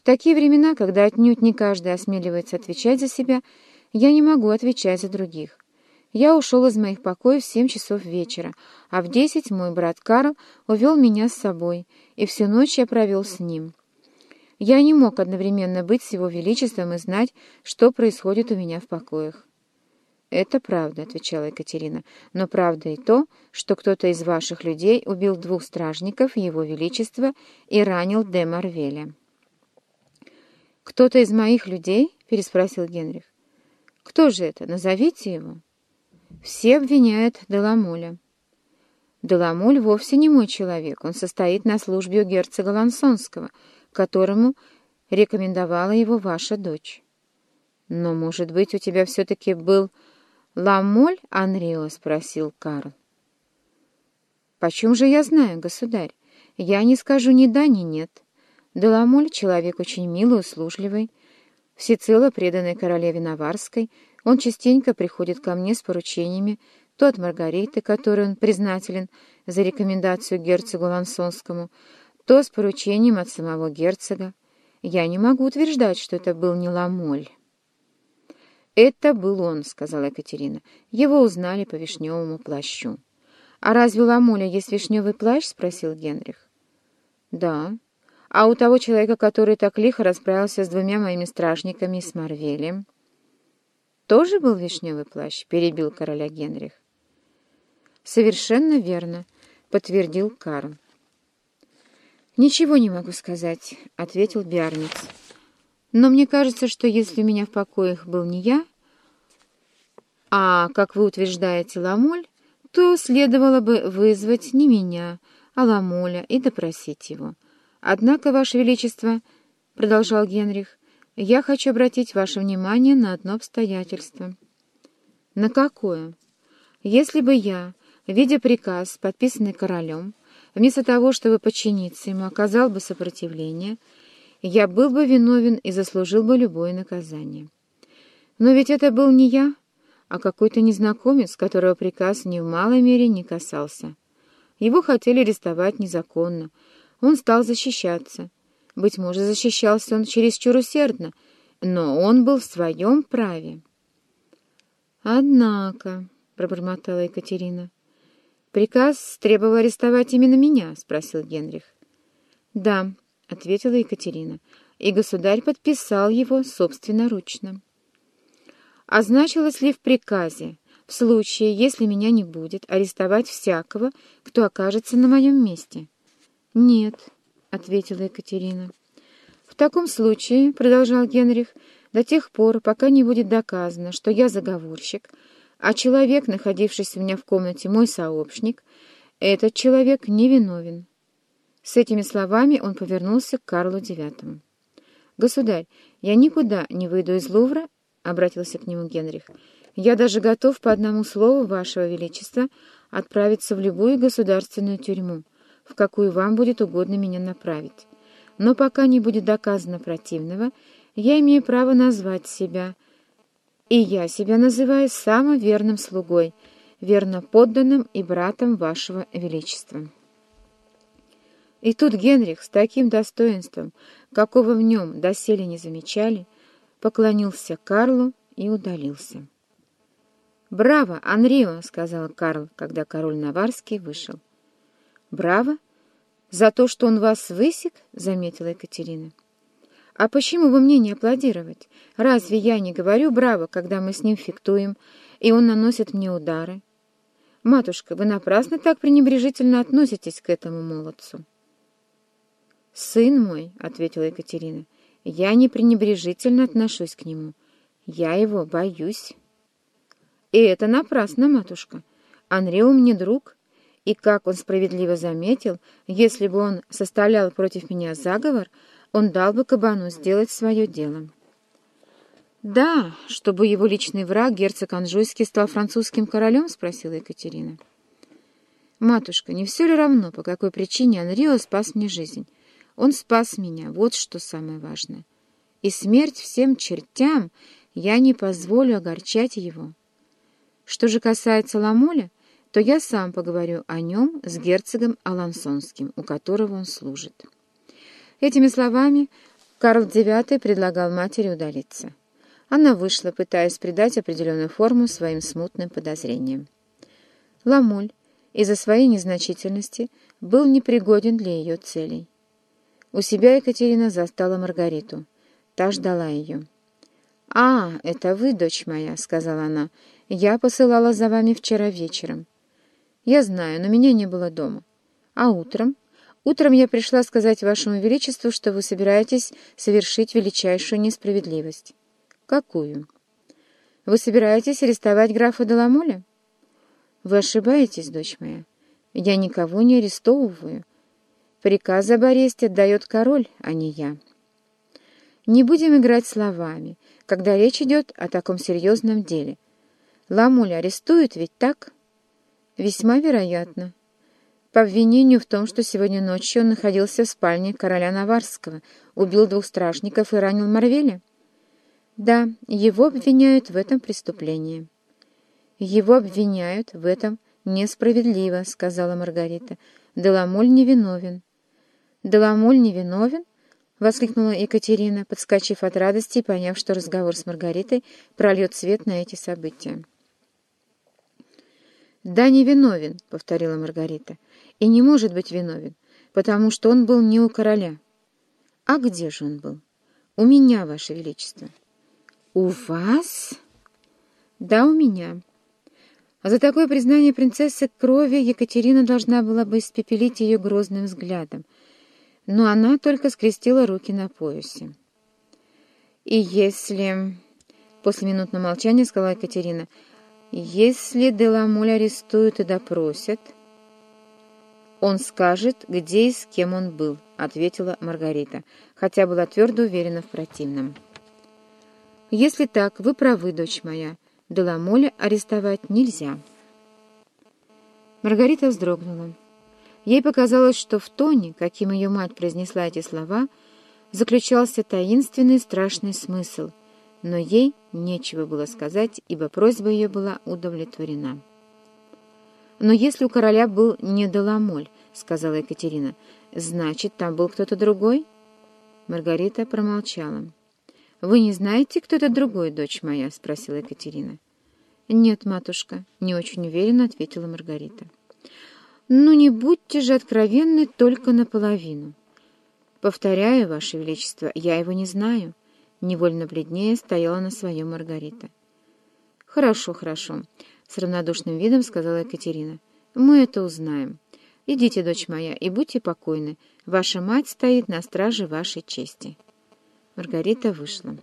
В такие времена, когда отнюдь не каждый осмеливается отвечать за себя, я не могу отвечать за других. Я ушел из моих покоев в семь часов вечера, а в десять мой брат Карл увел меня с собой, и всю ночь я провел с ним. Я не мог одновременно быть с его величеством и знать, что происходит у меня в покоях. «Это правда», — отвечала Екатерина, — «но правда и то, что кто-то из ваших людей убил двух стражников Его Величества и ранил де Марвеля». «Кто-то из моих людей?» — переспросил Генрих. «Кто же это? Назовите его». «Все обвиняют Деламоля». «Деламоль вовсе не мой человек. Он состоит на службе у герцога Лансонского, которому рекомендовала его ваша дочь». «Но, может быть, у тебя все-таки был «Ламоль, Анрио?» — спросил Карл. «Почем же я знаю, государь? Я не скажу ни да, ни нет. Деламоль — человек очень милый, услужливый, всецело преданный королеве Наварской. Он частенько приходит ко мне с поручениями, то от Маргариты, которой он признателен за рекомендацию герцогу Лансонскому, то с поручением от самого герцога. Я не могу утверждать, что это был не Ламоль». «Это был он», — сказала Екатерина. «Его узнали по вишневому плащу». «А разве у Ламоля есть вишневый плащ?» — спросил Генрих. «Да. А у того человека, который так лихо расправился с двумя моими стражниками и с Марвелем?» «Тоже был вишневый плащ?» — перебил короля Генрих. «Совершенно верно», — подтвердил Карл. «Ничего не могу сказать», — ответил Биарниц. Но мне кажется, что если у меня в покоях был не я, а, как вы утверждаете, Ламоль, то следовало бы вызвать не меня, а Ламоля и допросить его. Однако, Ваше Величество, — продолжал Генрих, — я хочу обратить ваше внимание на одно обстоятельство. На какое? Если бы я, видя приказ, подписанный королем, вместо того, чтобы подчиниться ему, оказал бы сопротивление — я был бы виновен и заслужил бы любое наказание. Но ведь это был не я, а какой-то незнакомец, которого приказ ни в малой мере не касался. Его хотели арестовать незаконно. Он стал защищаться. Быть может, защищался он чересчур усердно, но он был в своем праве. «Однако», — пробормотала Екатерина, — «приказ требовал арестовать именно меня?» — спросил Генрих. «Да», — ответила Екатерина, и государь подписал его собственноручно. А значилось ли в приказе, в случае, если меня не будет, арестовать всякого, кто окажется на моем месте? — Нет, — ответила Екатерина. — В таком случае, — продолжал Генрих, — до тех пор, пока не будет доказано, что я заговорщик, а человек, находившийся у меня в комнате, мой сообщник, этот человек невиновен. С этими словами он повернулся к Карлу IX. «Государь, я никуда не выйду из Лувра», — обратился к нему Генрих. «Я даже готов по одному слову Вашего Величества отправиться в любую государственную тюрьму, в какую вам будет угодно меня направить. Но пока не будет доказано противного, я имею право назвать себя, и я себя называю самым верным слугой, верно подданным и братом Вашего Величества». И тут Генрих с таким достоинством, какого в нем доселе не замечали, поклонился Карлу и удалился. «Браво, Анрио!» — сказал Карл, когда король Наварский вышел. «Браво! За то, что он вас высек?» — заметила Екатерина. «А почему вы мне не аплодировать? Разве я не говорю «браво», когда мы с ним фиктуем, и он наносит мне удары? Матушка, вы напрасно так пренебрежительно относитесь к этому молодцу». «Сын мой», — ответила Екатерина, — «я не пренебрежительно отношусь к нему. Я его боюсь». «И это напрасно, матушка. Анрио мне друг, и, как он справедливо заметил, если бы он составлял против меня заговор, он дал бы кабану сделать свое дело». «Да, чтобы его личный враг, герцог Анжуйский, стал французским королем?» — спросила Екатерина. «Матушка, не все ли равно, по какой причине Анрио спас мне жизнь?» Он спас меня, вот что самое важное. И смерть всем чертям я не позволю огорчать его. Что же касается Ламоля, то я сам поговорю о нем с герцогом Алансонским, у которого он служит. Этими словами Карл IX предлагал матери удалиться. Она вышла, пытаясь придать определенную форму своим смутным подозрениям. Ламоль из-за своей незначительности был непригоден для ее целей. У себя Екатерина застала Маргариту. Та ждала ее. «А, это вы, дочь моя», — сказала она. «Я посылала за вами вчера вечером». «Я знаю, но меня не было дома. А утром?» Утром я пришла сказать вашему величеству, что вы собираетесь совершить величайшую несправедливость. Какую? Вы собираетесь арестовать графа Деламоля? Вы ошибаетесь, дочь моя. Я никого не арестовываю. Приказ об аресте отдает король, а не я. Не будем играть словами, когда речь идет о таком серьезном деле. Ламуля арестуют ведь так? Весьма вероятно по обвинению в том, что сегодня ночью он находился в спальне короля Наварского, убил двух стражников и ранил Марвеля? Да, его обвиняют в этом преступлении. Его обвиняют в этом несправедливо, сказала Маргарита. Деламоль невиновен. Деламоль невиновен? воскликнула Екатерина, подскочив от радости и поняв, что разговор с Маргаритой прольет свет на эти события. «Да, невиновен», — повторила Маргарита и не может быть виновен, потому что он был не у короля. А где же он был? У меня, Ваше Величество. У вас? Да, у меня. А за такое признание принцессы крови Екатерина должна была бы испепелить ее грозным взглядом, но она только скрестила руки на поясе. И если... После минутного молчания сказала Екатерина, «Если Деламуль арестуют и допросят...» «Он скажет, где и с кем он был», — ответила Маргарита, хотя была твердо уверена в противном. «Если так, вы правы, дочь моя. Деламоля арестовать нельзя». Маргарита вздрогнула. Ей показалось, что в тоне, каким ее мать произнесла эти слова, заключался таинственный страшный смысл, но ей нечего было сказать, ибо просьба ее была удовлетворена. «Но если у короля был не Деламоль, — сказала Екатерина, — значит, там был кто-то другой?» Маргарита промолчала. «Вы не знаете, кто это другой, дочь моя?» — спросила Екатерина. «Нет, матушка», — не очень уверенно ответила Маргарита. «Ну, не будьте же откровенны только наполовину». «Повторяю, Ваше Величество, я его не знаю». Невольно бледнее стояла на своем Маргарита. «Хорошо, хорошо. — с равнодушным видом сказала Екатерина. «Мы это узнаем. Идите, дочь моя, и будьте покойны. Ваша мать стоит на страже вашей чести». Маргарита вышла.